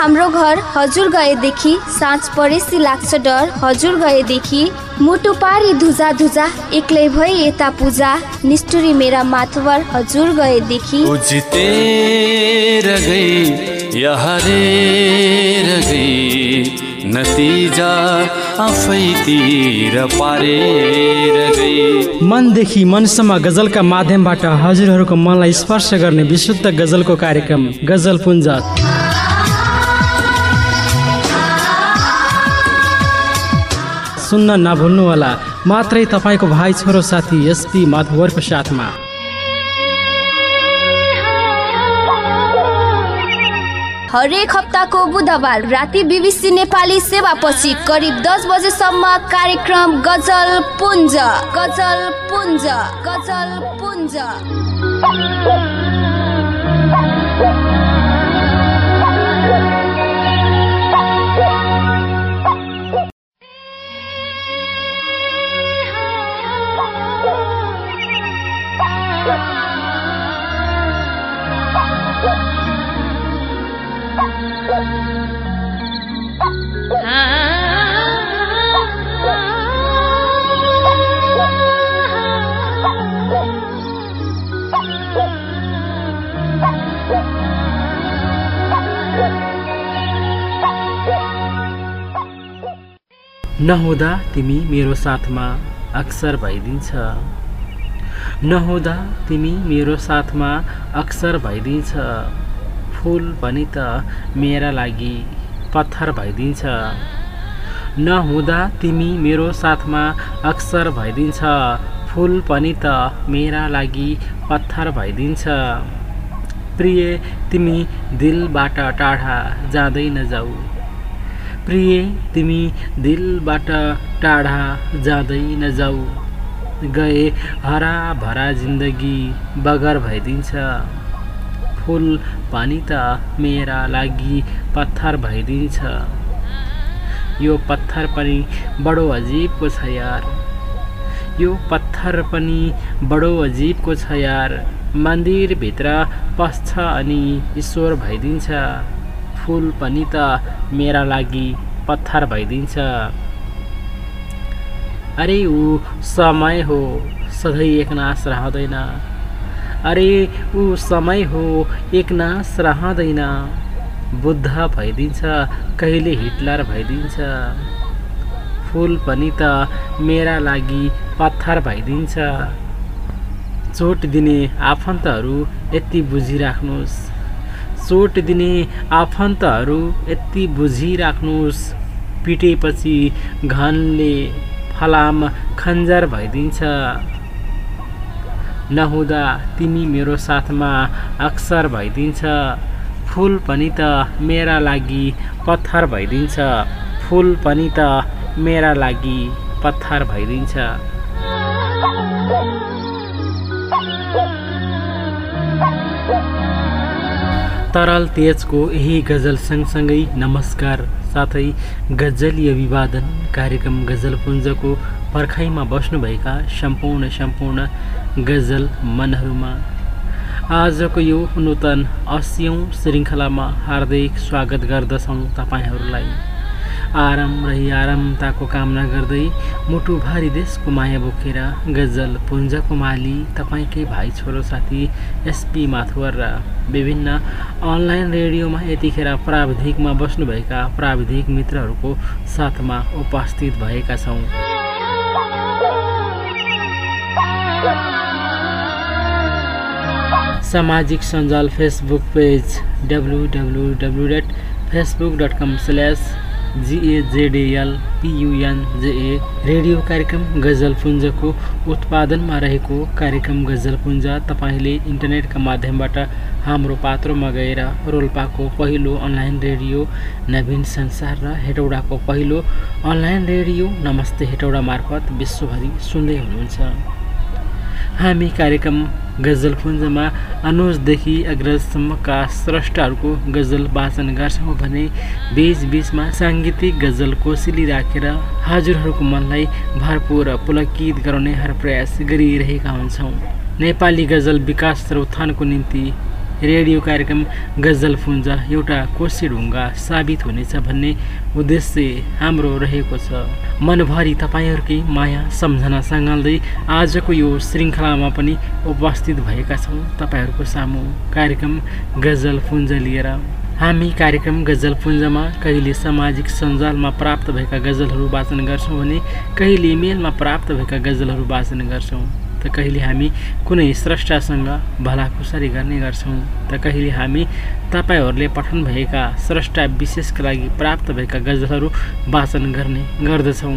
हाम्रो घर हजुर गएदेखि साँझ परेसी लाग्छ डर। हजुर गएदेखि मुटु पारी धुजा धुजा एक्लै भई यता पूजा। निष्ठुरी मेरा माथवर हजुर गएदेखि नतिजा आफैतिर पारेर गई मनदेखि मनसम्म गजलका माध्यमबाट हजुरहरूको मनलाई स्पर्श गर्ने विशुद्ध गजलको कार्यक्रम गजल पुञ्ज सुन्न नभुल्नुहोला। मात्रै तपाईँको भाइ छोरो साथी एसपी माधवरको साथमा। हरेक हप्ताको बुधबार राति बिबिसी नेपाली सेवापछि करिब दस बजेसम्म कार्यक्रम गजल पुञ्ज गजल पुञ्ज गजल पुञ्ज। नहुँदा तिमी मेरो साथमा अक्सर भइदिन्छ। नहुँदा तिमी मेरो साथमा अक्सर भइदिन्छ। फुल पनि त मेरा लागि पत्थर भइदिन्छ। नहुँदा तिमी मेरो साथमा अक्सर भइदिन्छ। फुल पनि त मेरा लागि पत्थर भइदिन्छ। प्रिय तिमी दिलबाट टाढा जाँदै नजाऊ। प्रिय तिमी दिलबाट टाढा जाँदै नजाऊ। गए। हरा भरा जिन्दगी बगर भइदिन्छ। फुल पनि त मेरा लागि पत्थर भइदिन्छ। यो पत्थर पनि बडो अजिबको छ यार। यो पत्थर पनि बडो अजिबको छ यार। मन्दिरभित्र पस्छ अनि ईश्वर भइदिन्छ। फुल पनि त मेरा लागि पत्थर भइदिन्छ। अरे ऊ समय हो सधैँ एकनाश रहँदैन। अरे ऊ समय हो एकनाश रहँदैन। बुद्ध भइदिन्छ कहिले हिटलर भइदिन्छ। फुल पनि त मेरा लागि पत्थर भइदिन्छ। चोट दिने आफन्तहरू यति बुझिराख्नुहोस् चोट दिने आफन्तहरू यति बुझिराख्नुहोस् पिटेपछि घनले फलाम खन्जर भइदिन्छ। नहुँदा तिमी मेरो साथमा अक्सर भइदिन्छ। फुल पनि त मेरा लागि पत्थर भइदिन्छ। फुल पनि त मेरा लागि पत्थर भइदिन्छ। तरल तेजको यही गजल सँगसँगै नमस्कार। साथै गजलीय विवादन कार्यक्रम गजलपुञ्जको पर्खाइमा बस्नुभएका सम्पूर्ण सम्पूर्ण गजल मनहरूमा। आजको यो नूतन अस्यौँ श्रृङ्खलामा हार्दिक स्वागत गर्दछौँ तपाईँहरूलाई। आराम रही आरामताको कामना गर्दै मुटुभरि देशको माया बोकेर गजल पुञ्जको माली तपाईँकै भाइ छोरो साथी एसपी माथुवर र विभिन्न अनलाइन रेडियोमा यतिखेर प्राविधिकमा बस्नुभएका प्राविधिक मित्रहरूको साथमा उपस्थित भएका छौँ। सामाजिक सञ्जाल Facebook page W W W dot Facebook dot com slash जिएजेडिएल पियुएनजेए रेडियो कार्यक्रम गजलपुञ्जको उत्पादनमा रहेको कार्यक्रम गजलपुञ्ज तपाईँले इन्टरनेटका माध्यमबाट हाम्रो पात्रोमा गएर रोल्पाको पहिलो अनलाइन रेडियो नवीन संसार र हेटौडाको पहिलो अनलाइन रेडियो नमस्ते हेटौडा मार्फत विश्वभरि सुन्दै हुनुहुन्छ हामी कार्यक्रम गजलपुञ्जमा अनुजदेखि अग्रजसम्मका स्रष्टाहरूको गजल वाचन गर्छौँ भने बिचबिचमा साङ्गीतिक गजल कोसिली राखेर हजुरहरूको मनलाई भरपूर पुलकित गराउने हर प्रयास गरिरहेका हुन्छौँ। नेपाली गजल विकास र उत्थानको निम्ति रेडियो कार्यक्रम गजलपुञ्ज एउटा कोशी ढुङ्गा साबित हुनेछ भन्ने उद्देश्य हाम्रो रहेको छ। मनभरि तपाईँहरूकै माया सम्झना सङ्घाल्दै आजको यो श्रृङ्खलामा पनि उपस्थित भएका छौँ। तपाईँहरूको सामु कार्यक्रम गजलपुञ्ज लिएर हामी कार्यक्रम गजलपुञ्जमा कहिले सामाजिक सञ्जालमा प्राप्त भएका गजलहरू वाचन गर्छौँ भने कहिले इमेलमा प्राप्त भएका गजलहरू वाचन गर्छौँ। त कहिले हामी कुनै स्रष्टासँग भलाखुसारी गर्ने गर्छौँ। त कहिले हामी तपाईँहरूले पठन भएका स्रष्टा विशेषका लागि प्राप्त भएका गजलहरू वाचन गर्ने गर्दछौँ।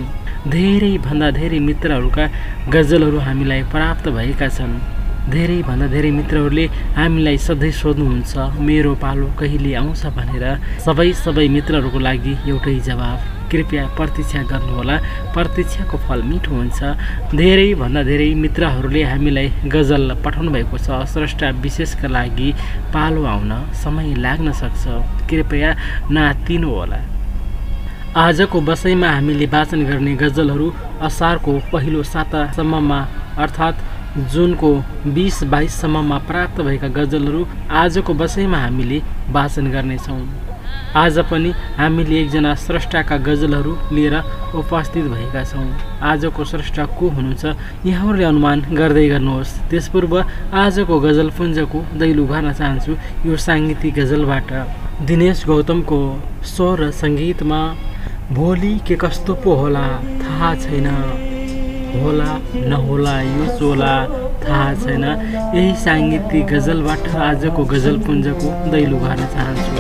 धेरैभन्दा धेरै मित्रहरूका गजलहरू हामीलाई प्राप्त भएका छन्। धेरैभन्दा धेरै मित्रहरूले हामीलाई सधैँ सोध्नुहुन्छ मेरो पालो कहिले आउँछ? भनेर। सबै सबै मित्रहरूको लागि एउटै जवाब। कृपया प्रतीक्षा गर्नुहोला। प्रतीक्षाको फल मिठो हुन्छ। धेरैभन्दा धेरै मित्रहरूले हामीलाई गजल पठाउनु भएको छ। स्रष्टा विशेषका लागि पालो आउन समय लाग्न सक्छ। कृपया नातिनुहोला आजको बसाइमा हामीले वाचन गर्ने गजलहरू असारको पहिलो सातासम्ममा अर्थात् जुनको बिस बाइससम्ममा प्राप्त भएका गजलहरू आजको बसाइमा हामीले वाचन गर्नेछौँ। आज पनि हामीले एकजना स्रष्टाका गजलहरू लिएर उपस्थित भएका छौँ। आजको स्रष्टा को हुनुहुन्छ यहाँहरूले अनुमान गर्दै गर्नुहोस्। त्यसपूर्व आजको गजलपुञ्जको दैलो गर्न चाहन्छु यो साङ्गीतिक गजलबाट। दिनेश गौतमको स्वर र सङ्गीतमा भोलि के कस्तो पो होला थाहा छैन। होला नहोला यो चोला। थाहा छैन। यही साङ्गीतिक गजलबाट आजको गजलपुञ्जको दैलो गर्न चाहन्छु।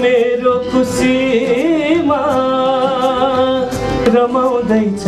मेरो खुसीमा रमाउँदैछ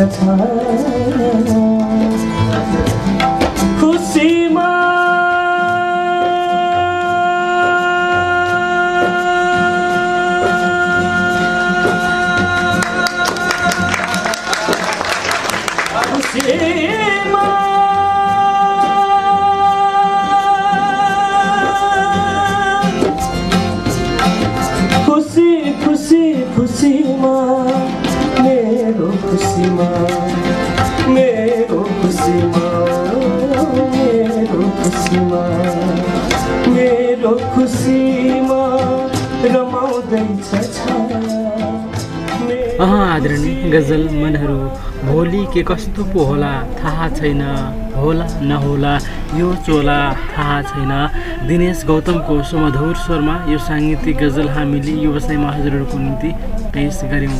आदरणीय गजल मनहरू भोलि के कस्तो पो होला थाहा छैन। होला नहोला यो चोला थाहा छैन। दिनेश गौतमको सुमधुर स्वरमा यो साङ्गीतिक गजल हामीले व्यवसायमा हजुरहरूको निम्ति पेस गऱ्यौँ।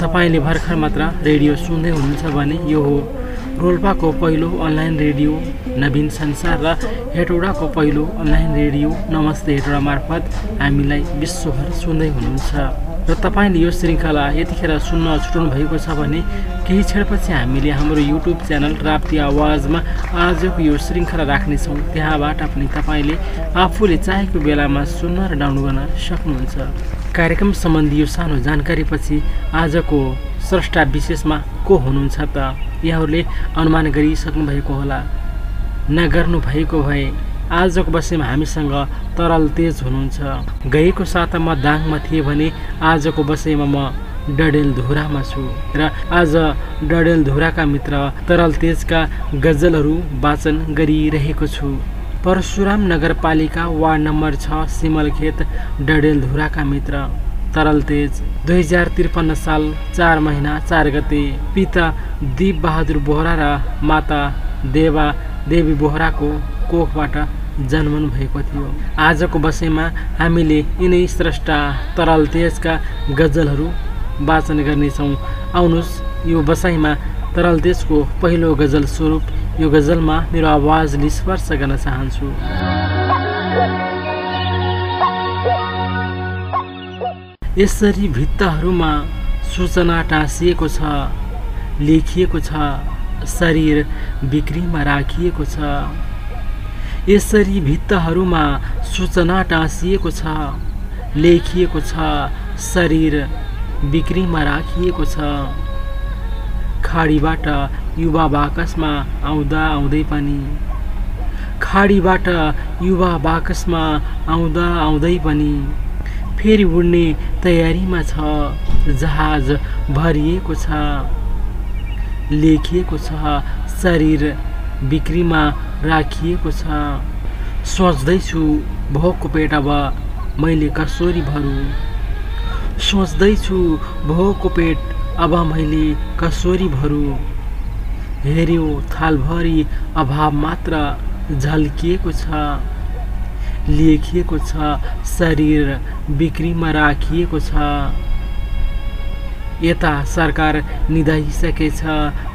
तपाईँले भर्खर मात्र रेडियो सुन्दै हुनुहुन्छ भने यो हो। रोल्पाको पहिलो अनलाइन रेडियो नवीन संसार र हेटौडाको पहिलो अनलाइन रेडियो। नमस्ते हेटौडा मार्फत हामीलाई विश्वभर सुन्दै हुनुहुन्छ। र तपाईँले यो श्रृङ्खला यतिखेर सुन्न छुटाउनु भएको छ भने केही क्षणपछि हामीले हाम्रो युट्युब च्यानल राप्ती आवाजमा आजको यो श्रृङ्खला राख्नेछौँ। त्यहाँबाट पनि तपाईँले आफूले चाहेको बेलामा सुन्न र डाउनलोड गर्न सक्नुहुन्छ। कार्यक्रम सम्बन्धी यो सानो जानकारीपछि आजको स्रष्टा विशेषमा को हुनुहुन्छ त यहाँहरूले अनुमान गरिसक्नु भएको होला। नगर्नु भएको भए आजको बसेमा हामीसँग तरल तेज हुनुहुन्छ। गएको सातामा दाङमा थिएँ भने आजको बसेमा म डडेलधुरामा छु। र आज डडेलधुराका मित्र तरल तेजका गजलहरू वाचन गरिरहेको छु। परशुराम नगरपालिका वार्ड नम्बर छ सिमलखेत डडेलधुराका मित्र तरल तेज। दुई हजार त्रिपन्न साल चार महिना चार गते पिता दिप बहादुर बोहरा र माता देवा देवी बोहराको कोखबाट जन्मनु भएको थियो। आजको बसैमा हामीले यिनै स्रष्टा तरल तेजका गजलहरू वाचन गर्नेछौँ। आउनुहोस् यो बसाइमा तरल तेजको पहिलो गजल स्वरूप यो गजलमा मेरो आवाजले स्पर्श गर्न चाहन्छु। यसरी भित्ताहरूमा सूचना टाँसिएको छ लेखिएको छ शरीर बिक्रीमा राखिएको छ। यसरी भित्ताहरूमा सूचना टाँसिएको छ लेखिएको छ शरीर बिक्रीमा राखिएको छ। खाडीबाट युवा बाकसमा आउँदा आउँदै पनि। खाडीबाट युवा बाकसमा आउँदा आउँदै पनि। फेरि उड्ने तयारीमा छ जहाज भरिएको छ। लेखिएको छ शरीर बिक्रीमा राखिएको छ। सोच्दैछु भोकको पेट अब मैले कसरी भरू? सोच्दैछु भोकको पेट अब मैले कसरी भरू? हेऱ्यो थालभरि अभाव मात्र झल्किएको छ। लेखिएको छ शरीर बिक्रीमा राखिएको छ। यता सरकार निधाइसकेछ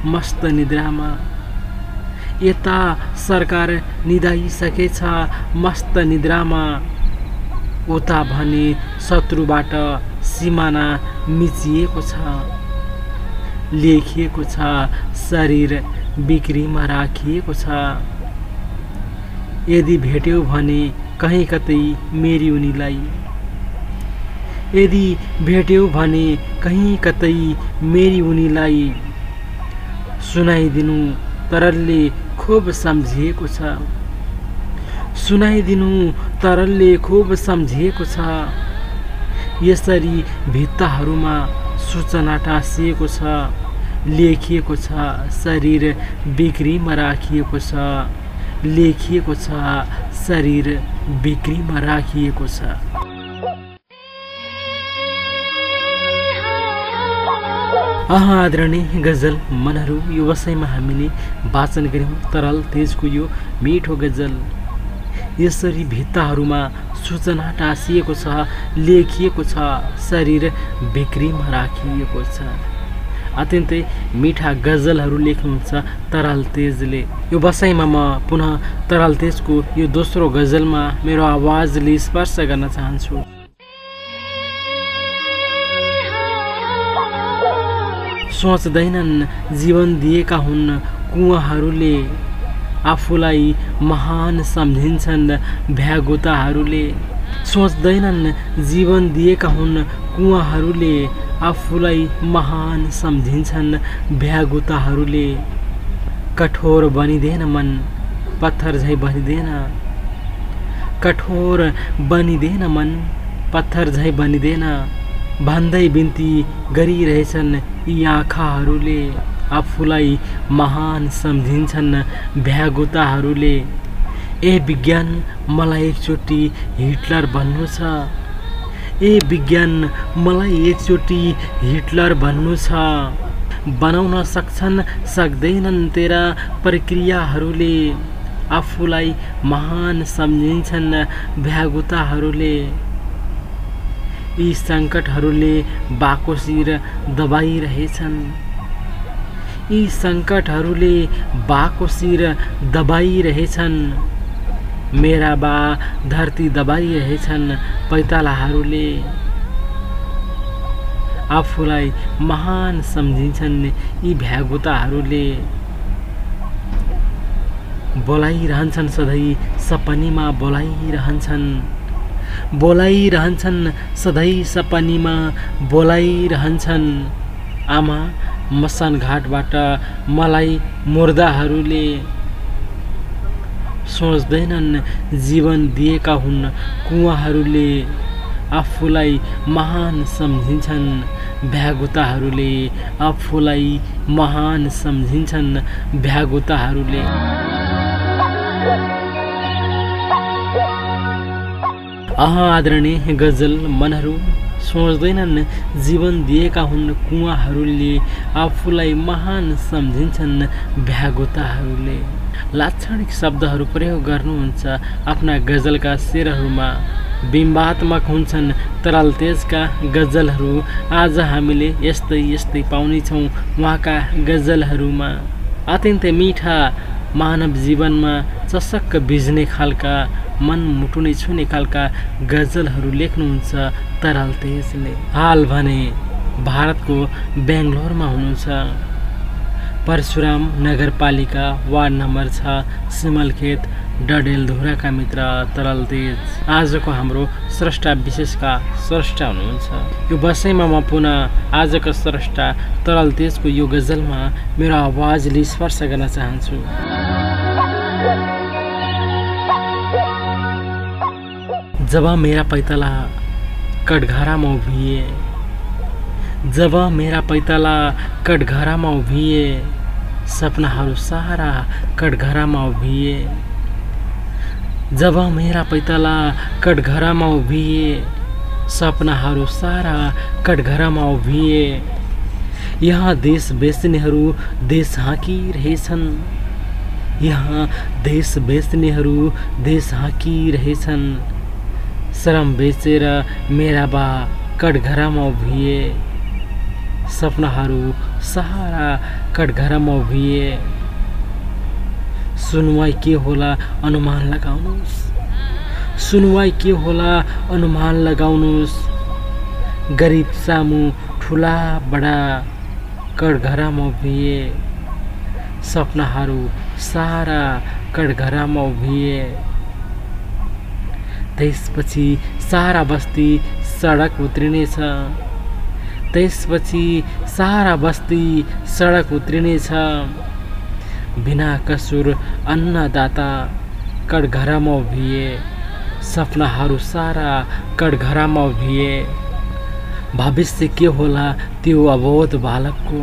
मस्त निद्रामा। यता सरकार निधाइसकेछ मस्त निद्रामा। उता भने शत्रुबाट सिमाना मिचिएको छ। लेखिएको छ शरीर बिक्रीमा राखिएको छ। यदि भेट्यौ भने कहीँ कतै मेरी उनीलाई यदि भेट्यौ भने कहीँ कतै मेरी उनीलाई सुनाइदिनु तरलले खुब सम्झिएको छ। सुनाइदिनु तरलले खुब सम्झिएको छ। यसरी भित्ताहरूमा सूचना टाँसिएको छ लेखिएको छ शरीर बिक्रीमा राखिएको छ लेखिएको छ शरीर बिक्रीमा राखिएको छ। आदरणीय गजल मनहरू यो वसैमा हामीले वाचन गऱ्यौँ। तरल तेजको यो मिठो गजल। यसरी भित्ताहरूमा सूचना टाँसिएको छ लेखिएको छ शरीर बिक्रीमा राखिएको छ। अत्यन्तै मिठा गजलहरू लेख्नुहुन्छ तराल तेजले। यो बसाइमा म पुनः तराल तेजको यो दोस्रो गजलमा मेरो आवाजले स्पर्श गर्न चाहन्छु। सोच्दैनन् जीवन दिएका हुन्। कुवाहरूले आफूलाई महान सम्झिन्छन् भ्यागोताहरूले सोच्दैनन् जीवन दिएका हुन्। कुवाहरूले आफूलाई महान सम्झिन्छन् भ्यागुताहरूले कठोर बनिँदैन मन पत्थर झै बनिँदैन। कठोर बनिँदैन मन पत्थर झै बनिँदैन। भन्दै बिन्ती गरिरहेछन् यी आँखाहरूले आफूलाई महान सम्झिन्छन् भ्यागुताहरूले। ए विज्ञान मलाई एकचोटि हिटलर भन्नु छ। ए विज्ञान मलाई एकचोटि हिटलर भन्नु छ। बनाउन सक्छन् सक्दैनन् तेरा प्रक्रियाहरूले। आफूलाई महान सम्झिन्छन् भ्यागुताहरूले। यी सङ्कटहरूले बाकोसिर दबाइरहेछन्। यी सङ्कटहरूले बाकोसिर दबाइरहेछन्। मेरा बा धरती दबाइरहेछन् पैतालाहरूले। आफूलाई महान सम्झिन्छन् यी भ्यागुताहरूले। बोलाइरहन्छन् सधैँ सपनीमा बोलाइरहन्छन्। बोलाइरहन्छन् सधैँ सपनीमा बोलाइरहन्छन्। आमा मसान घाटबाट मलाई मुर्दाहरूले सोच्दैनन् जीवन दिएका हुन् कुवाहरूले आफूलाई महान सम्झिन्छन्। भ्यागुताहरूले आफूलाई महान सम्झिन्छन् भ्यागुताहरूले अह आदरणीय गजल मनहरू सोच्दैनन् जीवन दिएका हुन् कुवाहरूले आफूलाई महान सम्झिन्छन् भ्यागुताहरूले। लाक्षणिक शब्दहरू प्रयोग गर्नुहुन्छ आफ्ना गजलका शेरहरूमा। बिम्बात्मक हुन्छन् तरल तेजका गजलहरू। आज हामीले यस्तै यस्तै पाउनेछौँ उहाँका गजलहरूमा। अत्यन्तै मिठा मानव जीवनमा चसक्क बिज्ने खालका मन मुटुनै छुने खालका गजलहरू लेख्नुहुन्छ तरल तेजले। हाल भने भारतको बेङ्गलोरमा हुनुहुन्छ। परशुराम नगरपालिका वार्ड नम्बर छ सिमलखेत डडेलधुराका मित्र तरल तेज। आजको हाम्रो स्रष्टा विशेषका स्रष्टा हुनुहुन्छ। यो बसाइमा म पुनः आजको स्रष्टा तरल तेजको यो गजलमा मेरो आवाजले स्पर्श गर्न चाहन्छु। जब मेरा पैतला कटघरामा उभिए जब मेरा पैतला कटघरामा उभिए सपनाहरू सारा कटघरामा उभिए जब मेरा पैतला कटघरामा उभिए सपनाहरू सारा कटघरामा उभिए यहाँ देश बेच्नेहरू देश हाँकिरहेछन् यहाँ देश बेच्नेहरू देश हाँकिरहेछन् श्रम बेचेर मेरा बा कटघरामा उभिए सपनाहरू सहारा कटघरामा उभिए सुनवाई के होला अनुमान लगाउनुहोस् सुनवाई के होला अनुमान लगाउनुहोस् गरिब सामु ठुला बडा कटघरामा उभिए सपनाहरू सारा कटघरामा उभिए त्यसपछि सारा बस्ती सडक उत्रिनेछ। त्यसपछि सारा बस्ती सडक उत्रिनेछ। बिना कसुर अन्नदाता कटघरामा उभिए। सपनाहरू सारा कटघरामा उभिए। भविष्य के होला त्यो अबोध बालकको?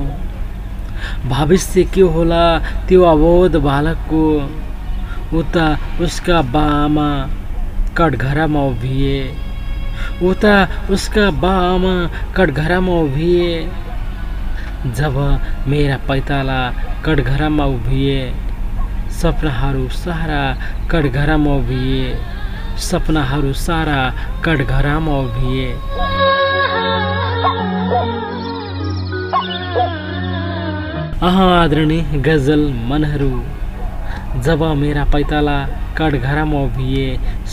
भविष्य के होला त्यो अबोध बालकको? उता उसका बामा कटघरामा उभिए। उता उसका बामा कटघरामा उभिए। जब मेरा पैताला कटघरामा उभिए सपनाहरू सारा कटघरामा उभिए सपनाहरू सारा कटघरामा उभिए। अह आदरणीय गजल मनहरू जब मेरा पैताला कटघरामा उभिए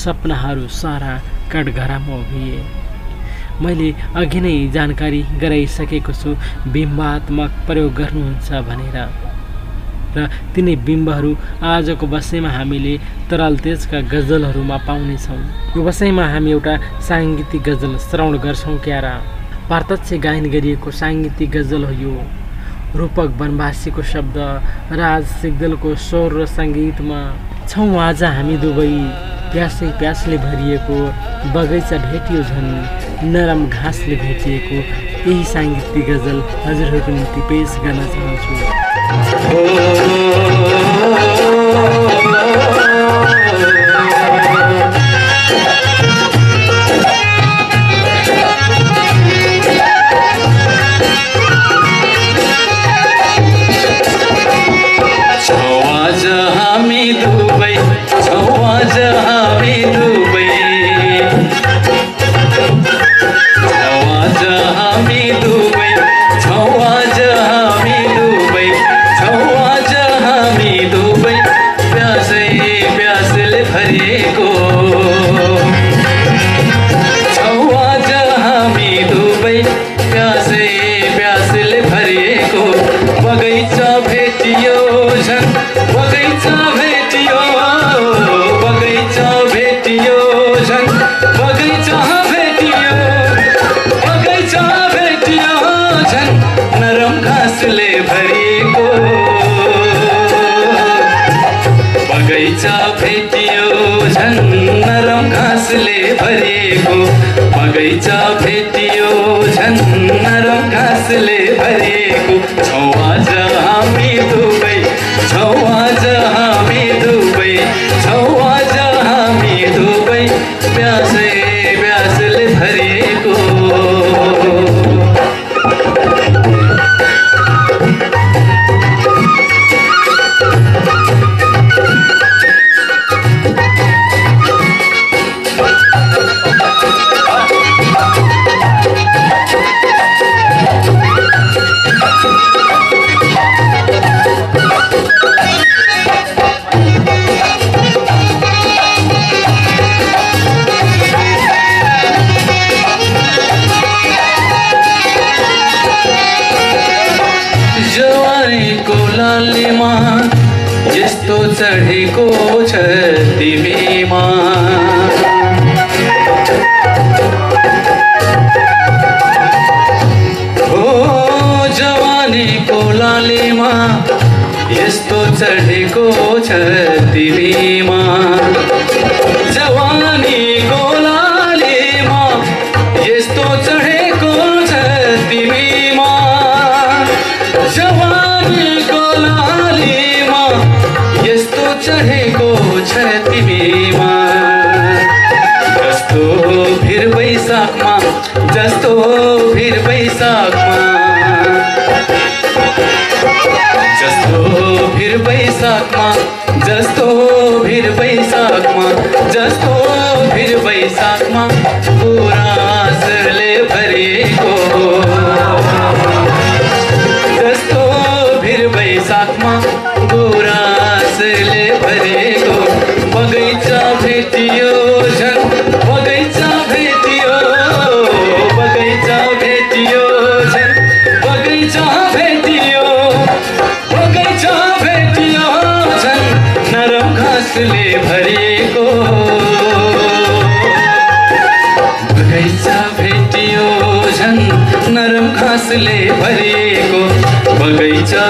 सपनाहरू सारा कटघरामा उभिए मैले अघि नै जानकारी गराइसकेको छु बिम्बात्मक प्रयोग गर्नुहुन्छ भनेर। र तिनै बिम्बहरू आजको बसाइमा हामीले तरल तेजका गजलहरूमा पाउनेछौँ। यो बसाइमा हामी एउटा साङ्गीतिक गजल श्रवण गर्छौँ क्यारा। प्रत्यक्ष गायन गरिएको साङ्गीतिक गजल हो यो। रूपक वनवासीको शब्द राज सिग्दलको स्वर र सङ्गीतमा। छौँ आज हामी दुवै प्यासै प्यासले भरिएको बगैँचा भेटियो झन् नरम घाँसले भेटिएको यही साङ्गीतिक गजल हजुरहरूको निम्ति पेस गर्न चाहन्छु। चढेको छ तिमीमा हो जवानीको लालीमा यस्तो चढेको छ तिमीमा जस्तो भिर वैशाखमा जस्तो भिर वैशाखमा जस्तो भिर वैशाखमा गुराँसले घाँसले भरिएको बगैँचा भेटियो झन् नरम घाँसले भरिएको बगैँचा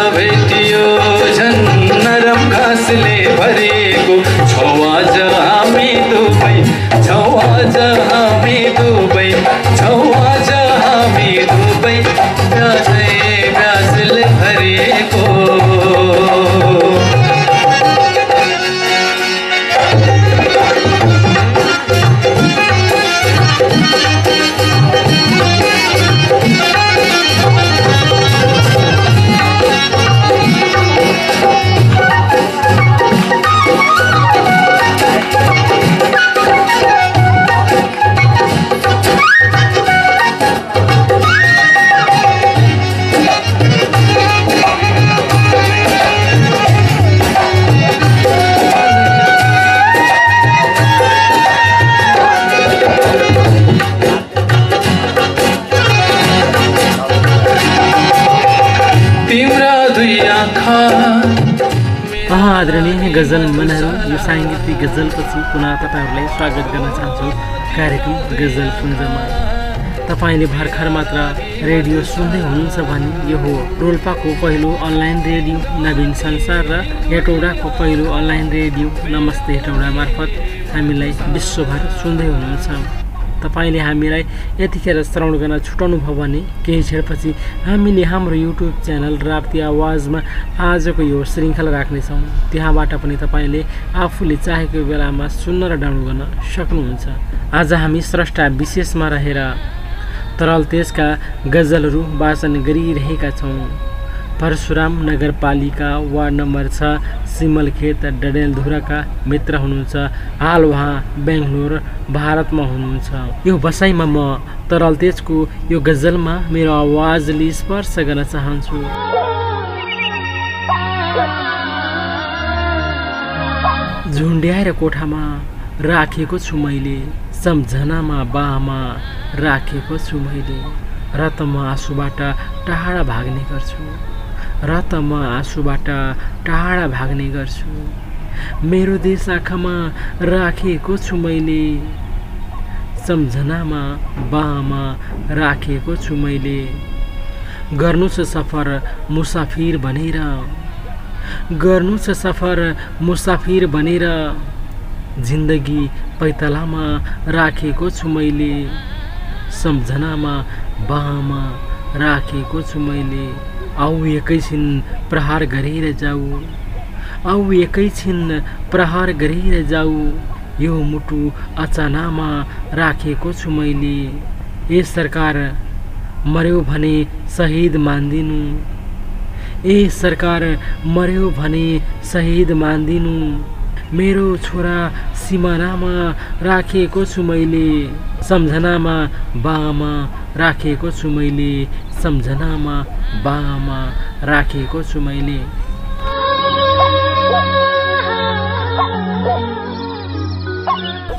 पुनः तपाईँहरूलाई स्वागत गर्न चाहन्छु। कार्यक्रम गजल पुञ्जमा तपाईँले भर्खर मात्र रेडियो सुन्दै हुनुहुन्छ भने यो हो रोल्पाको पहिलो अनलाइन रेडियो नवीन संसार र हेटौडाको पहिलो अनलाइन रेडियो। नमस्ते हेटौडा मार्फत हामीलाई विश्वभर सुन्दै हुनुहुन्छ। तपाईँले हामीलाई यतिखेर श्रवण गर्न छुटाउनु भयो भने केही क्षणपछि हामीले हाम्रो युट्युब च्यानल राप्ती आवाजमा आजको यो श्रृङ्खला राख्नेछौँ। त्यहाँबाट पनि तपाईँले आफूले चाहेको बेलामा सुन्न र डाउनलोड गर्न सक्नुहुन्छ। आज हामी स्रष्टा विशेषमा रहेर तरल तेजका गजलहरू वाचन गरिरहेका छौँ। परशुराम नगरपालिका वार्ड नम्बर छ सिमलखेत डडेलधुराका मित्र हुनुहुन्छ। हाल उहाँ बेङ्गलोर भारतमा हुनुहुन्छ। यो बसाइमा म तरल तेजको यो गजलमा मेरो आवाजले स्पर्श गर्न चाहन्छु। झुन्ड्याएर कोठामा राखेको छु मैले सम्झनामा बाहमा राखेको छु मैले। र त म आँसुबाट टाढा भाग्ने गर्छु। र त म आँसुबाट टाढा भाग्ने गर्छु। मेरो देश आँखामा राखेको छु मैले। सम्झनामा बाहमा राखेको छु मैले। गर्नु छ सफर मुसाफिर भनेर। गर्नु छ सफर मुसाफिर भनेर। जिन्दगी पैतलामा राखेको छु मैले। सम्झनामा बाहमा राखेको छु मैले। आऊ एकैछिन प्रहार गरेर जाऊ। आऊ एकैछिन प्रहार गरेर जाऊ। यो मुटु अचानामा राखेको छु मैले। ए सरकार मर्यो भने शहीद मान्दिनु। ए सरकार मर्यो भने शहीद मान्दिनु। मेरो छोरा सिमानामा राखेको छु मैले। सम्झनामा बामा राखेको छु मैले। सम्झनामा बामा राखेको छु मैले।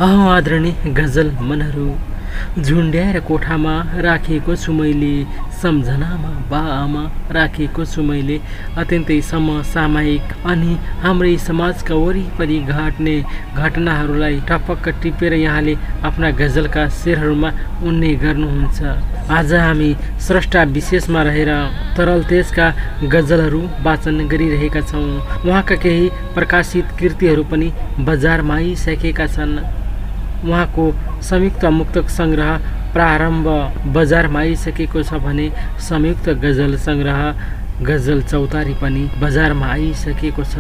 आदरणीय गजल मनहरू। झुन्ड्याएर कोठामा राखेको छु मैले सम्झनामा बा आमा राखेको छु मैले। अत्यन्तै समसामयिक अनि हाम्रै समाजका वरिपरि घट्ने घटनाहरूलाई टपक्क टिपेर यहाँले आफ्ना गजलका शेरहरूमा उन्ने गर्नुहुन्छ। आज हामी स्रष्टा विशेषमा रहेर तरल तेजका गजलहरू वाचन गरिरहेका छौँ। उहाँका केही प्रकाशित कृतिहरू पनि बजारमा आइसकेका छन्। उहाँको संयुक्त मुक्तक सङ्ग्रह प्रारम्भ बजारमा आइसकेको छ भने संयुक्त गजल सङ्ग्रह गजल चौतारी पनि बजारमा आइसकेको छ।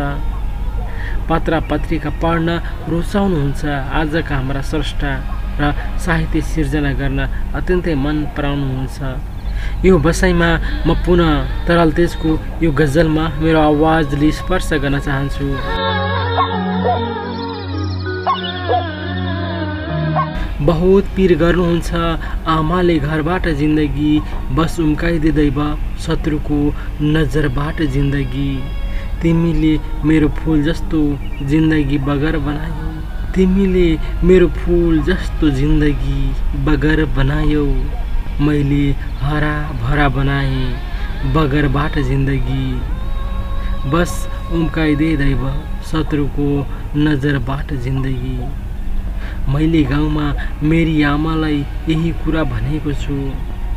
पत्र पत्रिका पढ्न रुचाउनुहुन्छ। आजका हाम्रा स्रष्टा र साहित्य सिर्जना गर्न अत्यन्तै मन पराउनुहुन्छ। यो बसाइमा म पुनः तरल तेजको यो गजलमा मेरो आवाजले स्पर्श गर्न चाहन्छु। बहुत पिर गर्नुहुन्छ। आमाले घरबाट जिन्दगी बस उम्काइदिँदै बा शत्रुको नजरबाट जिन्दगी। तिमीले मेरो फुल जस्तो जिन्दगी बगर बनायौ। तिमीले मेरो फुल जस्तो जिन्दगी बगर बनायौ। मैले हरा भरा बनाएँ बगरबाट जिन्दगी। बस उम्काइदिँदै बा शत्रुको नजरबाट जिन्दगी। मैले गाउँमा मेरी आमालाई यही कुरा भनेको छु।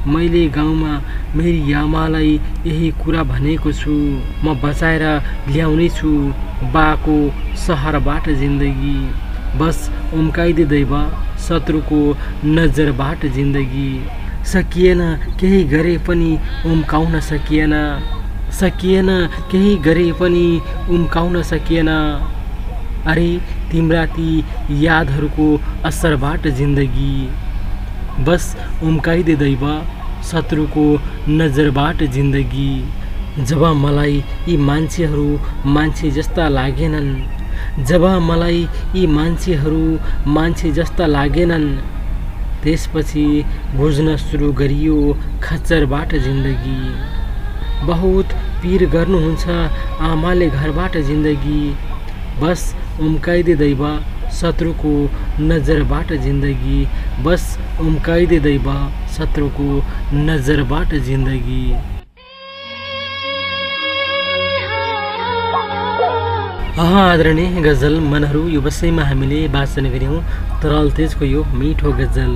मैले गाउँमा मेरी आमालाई यही कुरा भनेको छु। म बचाएर ल्याउने छु बाको सहरबाट जिन्दगी। बस उम्काइदिँदै बा शत्रुको नजरबाट जिन्दगी। सकिएन केही गरे पनि उम्काउन सकिएन। सकिएन केही गरे पनि उम्काउन सकिएन। अरे तिम्रा ती यादहरूको असरबाट जिन्दगी। बस उम्काइदिँदै बा शत्रुको नजरबाट जिन्दगी। जब मलाई यी मान्छेहरू मान्छे जस्ता लागेनन् जब मलाई यी मान्छेहरू मान्छे जस्ता लागेनन् त्यसपछि बुझ्न सुरु गरियो खच्चरबाट जिन्दगी। बहुत पिर गर्नुहुन्छ आमाले घरबाट जिन्दगी। बस उम्काइदिँदै बा शत्रुको नजरबाट जिन्दगी। बस उम्काइदिँदै बा शत्रुको नजरबाट जिन्दगी। अह आदरणीय गजल मनहरू यो विषयमा हामीले वाचन गऱ्यौँ। तरल तेजको यो मिठो गजल।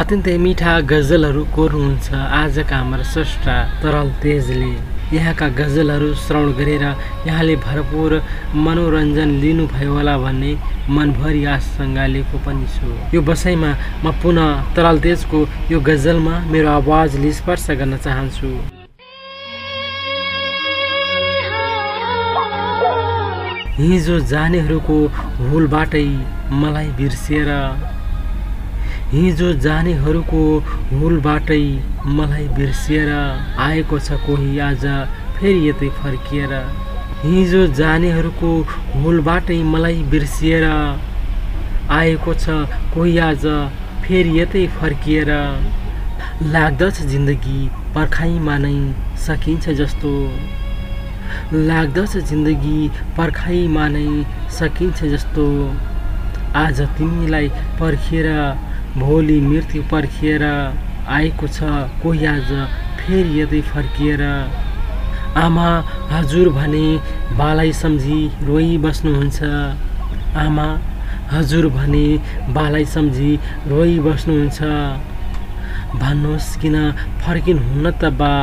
अत्यन्तै मिठा गजलहरू कोर्नुहुन्छ आजका हाम्रा स्रष्टा तरल तेजले। यहाँका गजलहरू श्रवण गरेर यहाँले भरपुर मनोरञ्जन लिनुभयो होला भन्ने मनभरि आशसँग लिएको पनि छु। यो बसाइमा म पुनः तरल तेजको यो गजलमा मेरो आवाजले स्पर्श गर्न चाहन्छु। हिजो जानेहरूको हुलबाटै मलाई बिर्सिएर हिजो जानेहरूको हुलबाटै मलाई बिर्सिएर आएको छ कोही आज फेरि यतै फर्किएर। हिजो जानेहरूको हुलबाटै मलाई बिर्सिएर आएको छ कोही आज फेरि यतै फर्किएर। लाग्दछ जिन्दगी पर्खाइमा नै सकिन्छ जस्तो। लाग्दछ जिन्दगी पर्खाइमा नै सकिन्छ जस्तो। आज तिमीलाई पर्खिएर भोलि मृत्यु पर्खिएर आएको छ कोही आज फेरि यतै फर्किएर। आमा हजुर भने बालाई सम्झी रोइबस्नुहुन्छ आमा हजुर भने बालाई सम्झी रोइबस्नुहुन्छ भन्नुहोस् किन फर्किनुहुन्न त बा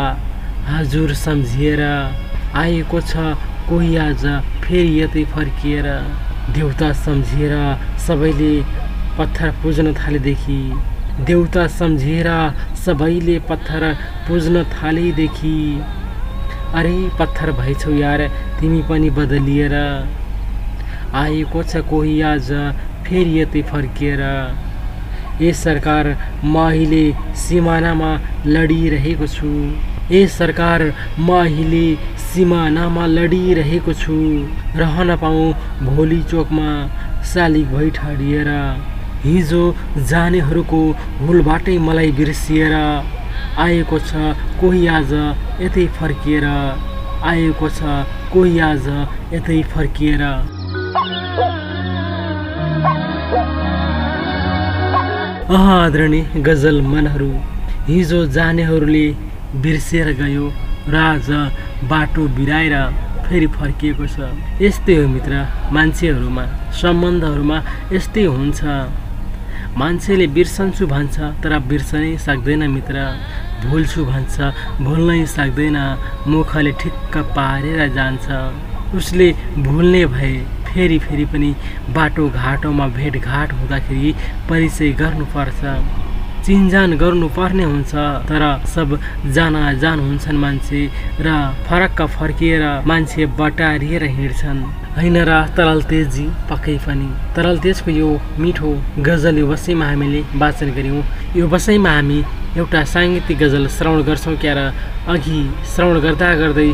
हजुर सम्झिएर आएको छ कोही आज फेरि यतै फर्किएर। देउता सम्झिएर सबैले पत्थर पुज्न थालेदेखि देउता सम्झिएर सबैले पत्थर पुज्न थालेदेखि अरे पत्थर भएछौ यार तिमी पनि बदलिएर आएको छ कोही आज फेरि यतै फर्किएर। ए सरकार म अहिले सिमानामा लडिरहेको छु। ए सरकार म अहिले सिमानामा लडिरहेको छु। रहन पाऊँ भोलि चोकमा शालिग भई हिजो जानेहरूको हुलबाटै मलाई बिर्सिएर आएको छ कोही आज यतै फर्किएर आएको छ कोही आज यतै फर्किएर। अह आदरणीय गजल मनहरू हिजो जानेहरूले बिर्सिएर गयो र आज बाटो बिराएर फेरि फर्किएको छ। यस्तै हो मित्र मान्छेहरूमा सम्बन्धहरूमा यस्तै हुन्छ। मान्छेले बिर्सन्छु भन्छ तर बिर्सनै सक्दैन मित्र। भुल्छु भन्छ भुल्नै सक्दैन मुखले ठिक्क पारेर जान्छ। उसले भुल्ने भए फेरि फेरि पनि बाटोघाटोमा भेटघाट हुँदाखेरि परिचय गर्नुपर्छ। चिनजान गर्नुपर्ने हुन्छ तर सब जाना जान हुन्छन् मान्छे र फरक्क फर्किएर मान्छे बटारिएर हिँड्छन्। होइन र तरल तेजी पक्कै पनि। तरल तेजको यो मिठो गजल यो बसैमा हामीले वाचन गऱ्यौँ। यो बसैमा हामी एउटा साङ्गीतिक गजल श्रवण गर्छौँ क्या र अघि श्रवण गर्दा गर्दै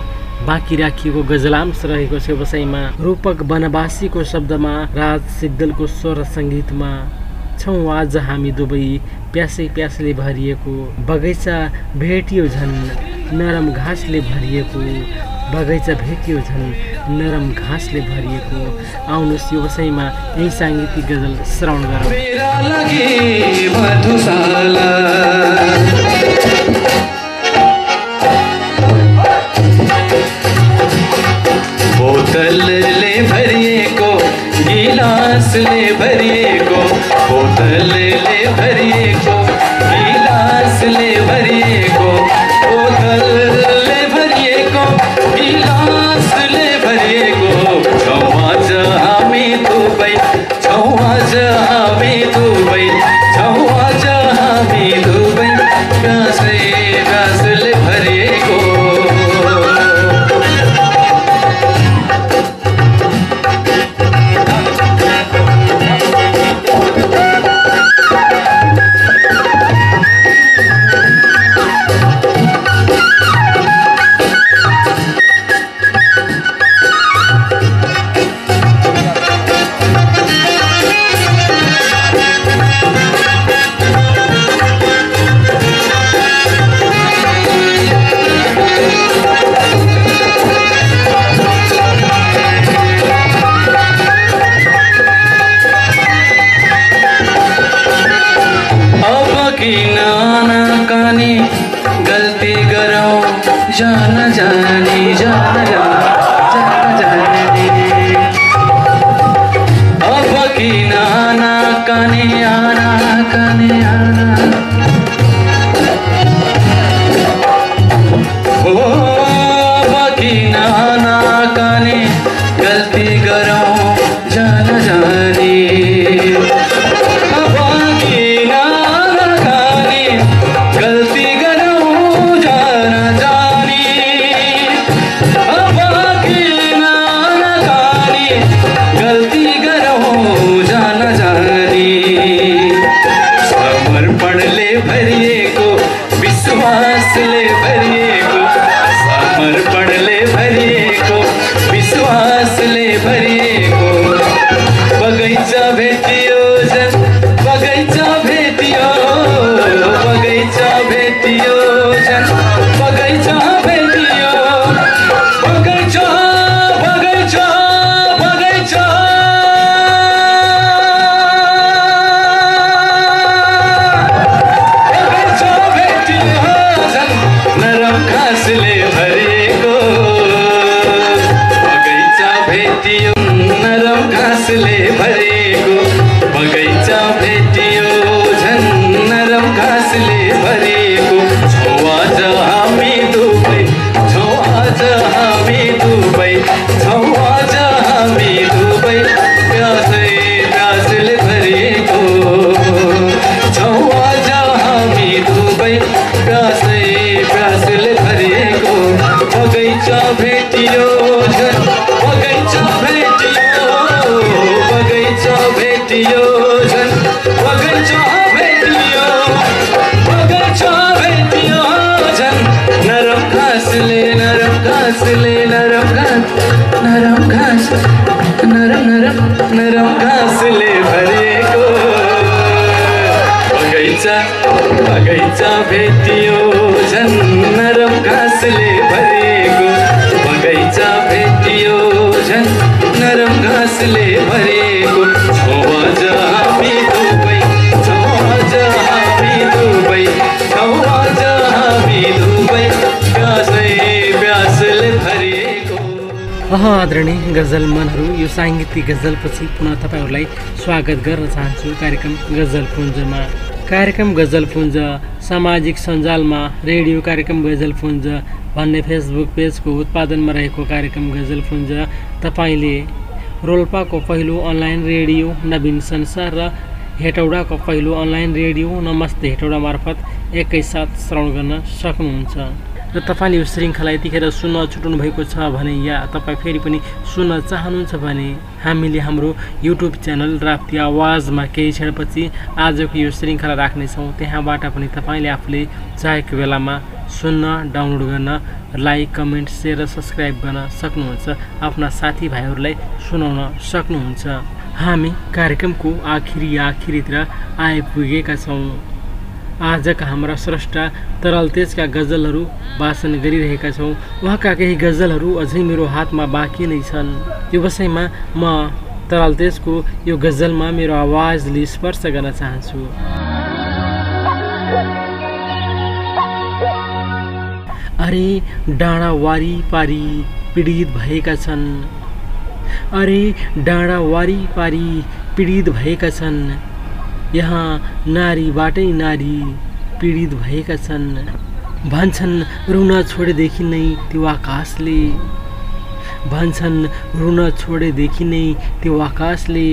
बाँकी राखिएको गजलांश रहेको छ बसाइमा रूपक वनवासीको शब्दमा राज सिद्धलको स्वर सङ्गीतमा। छौँ आज हामी दुवै प्यासै प्यासले भरिएको बगैँचा भेटियो झन् नरम घाँसले भरिएको बगैँचा भेटियो झन् नरम घाँसले भरिएको आउनुहोस् यो बसाइमा यही साङ्गीतिक गजल श्रवण गरौँ। आदरणीय गजल मनहरू यो साङ्गीतिक गजलपछि पुनः तपाईँहरूलाई स्वागत गर्न चाहन्छु कार्यक्रम गजल पुञ्जमा कार्यक्रम गजल पुञ्ज सामाजिक सञ्जालमा रेडियो कार्यक्रम गजल पुञ्ज भन्ने फेसबुक पेजको उत्पादनमा रहेको कार्यक्रम गजल पुञ्ज तपाईँले रोल्पाको पहिलो अनलाइन रेडियो नवीन संसार र हेटौडाको पहिलो अनलाइन रेडियो नमस्ते हेटौडा मार्फत एकैसाथ श्रवण गर्न सक्नुहुन्छ। र तपाईँले यो श्रृङ्खला यतिखेर सुन्न छुट्नु भएको छ भने या तपाईँ फेरि पनि सुन्न चाहनुहुन्छ भने हामीले हाम्रो युट्युब च्यानल राप्ती आवाजमा केही क्षणपछि आजको यो श्रृङ्खला राख्नेछौँ। त्यहाँबाट पनि तपाईँले आफूले चाहेको बेलामा सुन्न डाउनलोड गर्न लाइक कमेन्ट सेयर र सब्सक्राइब गर्न सक्नुहुन्छ। आफ्ना साथीभाइहरूलाई सुनाउन सक्नुहुन्छ। हामी कार्यक्रमको आखिरी आखिरीतिर आइपुगेका छौँ। आजका हाम्रा स्रष्टा तरल तेजका गजलहरू वाचन गरिरहेका छौँ। उहाँका केही गजलहरू अझै मेरो हातमा बाँकी नै छन्। यो विषयमा म तरल तेजको यो गजलमा मेरो आवाजले स्पर्श गर्न चाहन्छु। अरे डाँडा वारिपारी पीडित भएका छन्। अरे डाँडा वारिपारी पीडित भएका छन्। यहाँ नारीबाटै नारी पीडित भएका छन्। भन्छन् रुन छोडेदेखि नै त्यो आकाशले। भन्छन् रुन छोडेदेखि नै त्यो आकाशले।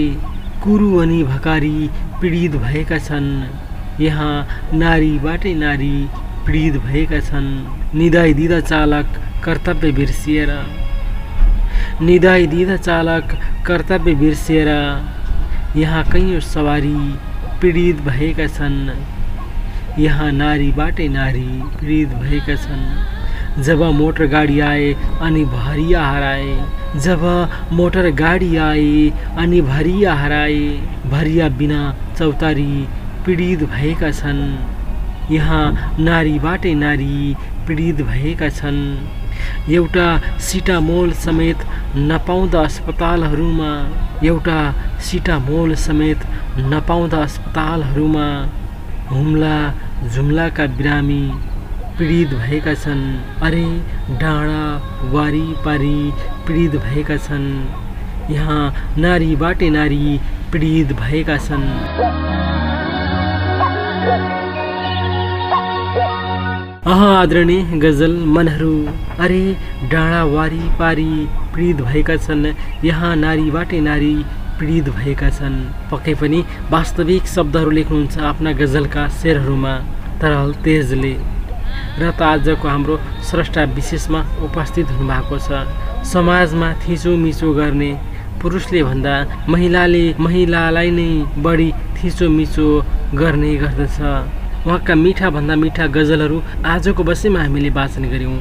कुरु अनि भकारी पीडित भएका छन्। यहाँ नारीबाटै नारी पीडित भएका छन्। निदाइदिँदा चालक कर्तव्य बिर्सिएर। निदाइदिँदा चालक कर्तव्य बिर्सिएर। यहाँ कैयौँ सवारी पीडित भएका छन् यहाँ नारीबाटै नारी पीडित भएका छन् जब मोटर गाडी आए अनि भरिया हराए। जब मोटर गाडी आए अनि भरिया हराए। भरिया बिना चौतारी पीडित भएका छन् यहाँ नारीबाटै नारी पीडित भएका छन् एउटा सिटामोल समेत नपाउँदा अस्पतालहरूमा एउटा सिटामोल समेत नपाउँदा अस्पतालहरूमा हुम्ला जुम्लाका बिरामी पीडित भएका छन्। अरे डाँडा वारिपारी पीडित भएका छन्। यहाँ नारीबाटै नारी पीडित भएका छन्। अह आदरणीय गजल मनहरू अरे डाँडा वारिपारी पीडित भएका छन्। यहाँ नारीबाटै नारी पीडित भएका छन्। पक्कै पनि वास्तविक शब्दहरू लेख्नुहुन्छ आफ्ना गजलका शेरहरूमा तरल तेजले। र त आजको हाम्रो स्रष्टा विशेषमा उपस्थित हुनुभएको छ। समाजमा थिचोमिचो गर्ने पुरुषले भन्दा महिलाले महिलालाई नै बढी थिचोमिचो गर्ने गर्दछ। उहाँका मिठाभन्दा मिठा गजलहरू आजको बसेमा हामीले वाचन गऱ्यौँ।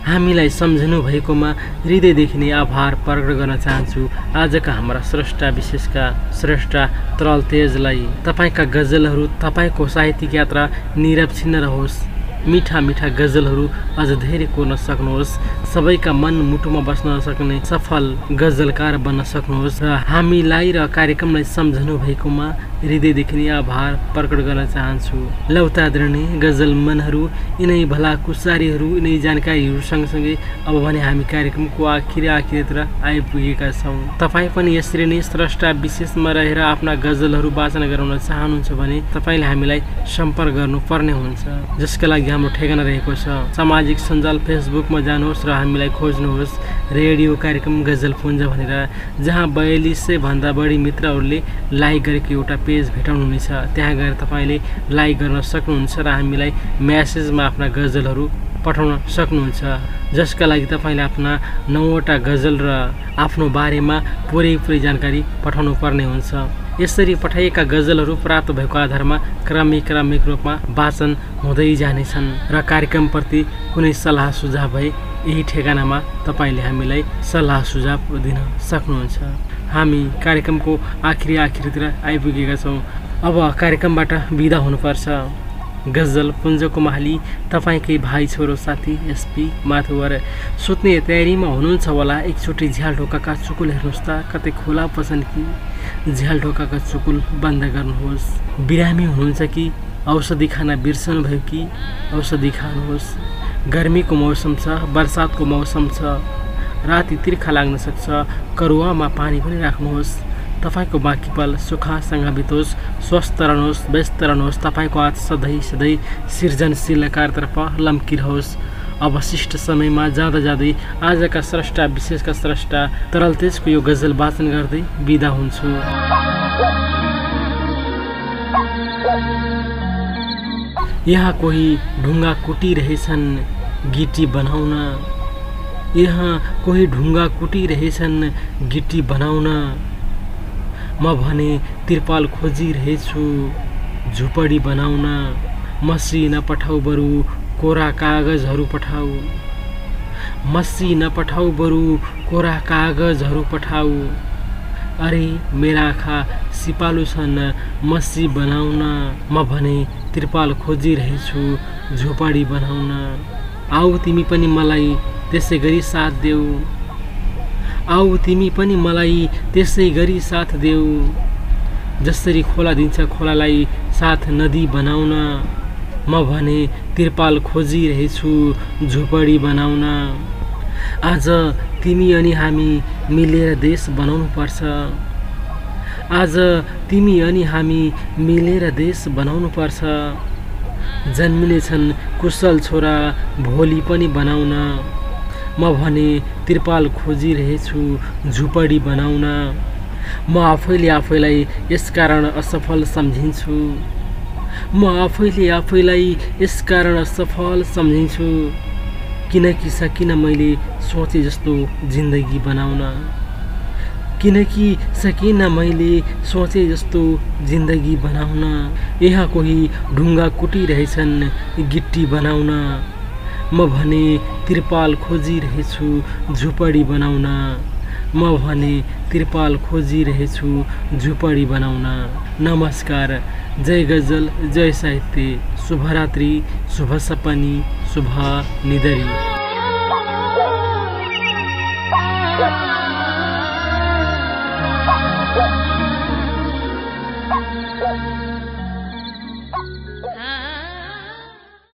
हामीलाई सम्झनु भएकोमा हृदयदेखि नै आभार प्रकट गर्न चाहन्छु। आजका हाम्रा स्रष्टा विशेषका स्रष्टा तरल तेजलाई तपाईँका गजलहरू तपाईँको साहित्यिक यात्रा निरक्षिन्न रहोस्। मिठा मिठा गजलहरू अझ धेरै कोर्न सक्नुहोस्। सबैका मन मुटुमा बस्न सक्ने सफल गजलकार बन्न सक्नुहोस् र हामीलाई र कार्यक्रमलाई सम्झनु भएकोमा हृदयदेखि नै आभार प्रकट गर्न चाहन्छु। लौतादृणी गजल मनहरू यिनै भला कुसारीहरू यिनै जानकारीहरू सँगसँगै अब भने हामी कार्यक्रमको आखिर आखिरतिर आइपुगेका छौँ। तपाईँ पनि यसरी नै स्रष्टा विशेषमा रहेर आफ्ना गजलहरू वाचन गराउन चाहनुहुन्छ भने तपाईँले हामीलाई सम्पर्क गर्नुपर्ने हुन्छ। जसका लागि हाम्रो ठेगाना रहेको छ सामाजिक सञ्जाल फेसबुकमा जानुहोस् र हामीलाई खोज्नुहोस्। रेडियो कार्यक्रम गजल पुञ्ज भनेर जहाँ बयालिस सय भन्दा बढी मित्रहरूले लाइक गरेको एउटा पेज भेटाउनुहुनेछ त्यहाँ गएर तपाईँले लाइक गर्न सक्नुहुन्छ र हामीलाई म्यासेजमा आफ्ना गजलहरू पठाउन सक्नुहुन्छ। जसका लागि तपाईँले आफ्ना नौवटा गजल र आफ्नो बारेमा पुरै जानकारी पठाउनु पर्ने हुन्छ। यसरी पठाइएका गजलहरू प्राप्त भएको आधारमा क्रमिक क्रमिक रूपमा वाचन हुँदै जानेछन् र कार्यक्रमप्रति कुनै सल्लाह सुझाव भए यही ठेगानामा तपाईँले हामीलाई सल्लाह सुझाव दिन सक्नुहुन्छ। हामी कार्यक्रमको आखिरी आखिरतिर आइपुगेका छौँ। अब कार्यक्रमबाट बिदा हुनुपर्छ। गजल पुञ्जको माली तपाईँकै भाइ छोरो साथी एसपी माथुवर सुत्ने तयारीमा हुनुहुन्छ होला। एकचोटि झ्याल ढोकाका चुकुल हेर्नुहोस् त कतै खोला पछन् कि? झ्याल ढोकाका चुकुल बन्द गर्नुहोस्। बिरामी हुनुहुन्छ कि? औषधि खाना बिर्सनु भयो कि? औषधि खानुहोस्। गर्मीको मौसम छ बर्सातको मौसम छ। राति तिर्खा लाग्न सक्छ करुवामा पानी पनि राख्नुहोस्। तपाईँको बाँकी पल सुखसँग बितोस् स्वस्थ रहनुहोस् व्यस्त रहनुहोस्। तपाईँको हात सधैँ सधैँ सृजनशीलकारतर्फ लम्किरहोस्। अवशिष्ट समयमा जाँदा जाँदै आजका स्रष्टा विशेषका स्रष्टा तरल तेजको यो गजल वाचन गर्दै बिदा हुन्छु। यहाँ कोही ढुङ्गा कुटिरहेछन् गिटी बनाउन। यहाँ कोही ढुङ्गा कुटिरहेछन् गिटी बनाउन। म भने तिरपाल खोजिरहेछु झुपडी बनाउन। मसी नपठाउ बरु कोरा कागजहरू पठाऊ। मसी नपठाउ बरु कोरा कागजहरू पठाऊ। अरे मेरा आँखा सिपालु छन् मसी बनाउन। म भने त्रिपाल खोजिरहेछु झोपडी बनाउन। आऊ तिमी पनि मलाई त्यसै गरी साथ देऊ। आऊ तिमी पनि मलाई त्यसै गरी साथ देऊ। जसरी खोला दिन्छ खोलालाई साथ नदी बनाउन। म भने तिरपाल खोजिरहेछु झुपडी बनाउन। आज तिमी अनि हामी मिलेर देश बनाउनु पर्छ। आज तिमी अनि हामी मिलेर देश बनाउनु पर्छ। जन्मिनेछन् कुशल छोरा भोलि पनि बनाउन। म भने त्रिपाल खोजिरहेछु झुपडी बनाउन। म आफैले आफैलाई यसकारण असफल सम्झिन्छु। म आफैले आफैलाई यसकारण असफल सम्झिन्छु। किनकि सकिनँ मैले सोचे जस्तो जिन्दगी बनाउन। किनकि सकिनँ मैले सोचे जस्तो जिन्दगी बनाउन। यहाँ कोही ढुङ्गा कुटिरहेछन् गिट्टी बनाउन। म भने त्रिपाल खोजिरहेछु झुपडी बनाउन। म भने त्रिपाल खोजिरहेछु झुपडी बनाउन। नमस्कार जय गजल जय साहित्य शुभरात्रि शुभ सपनी शुभ निदरी।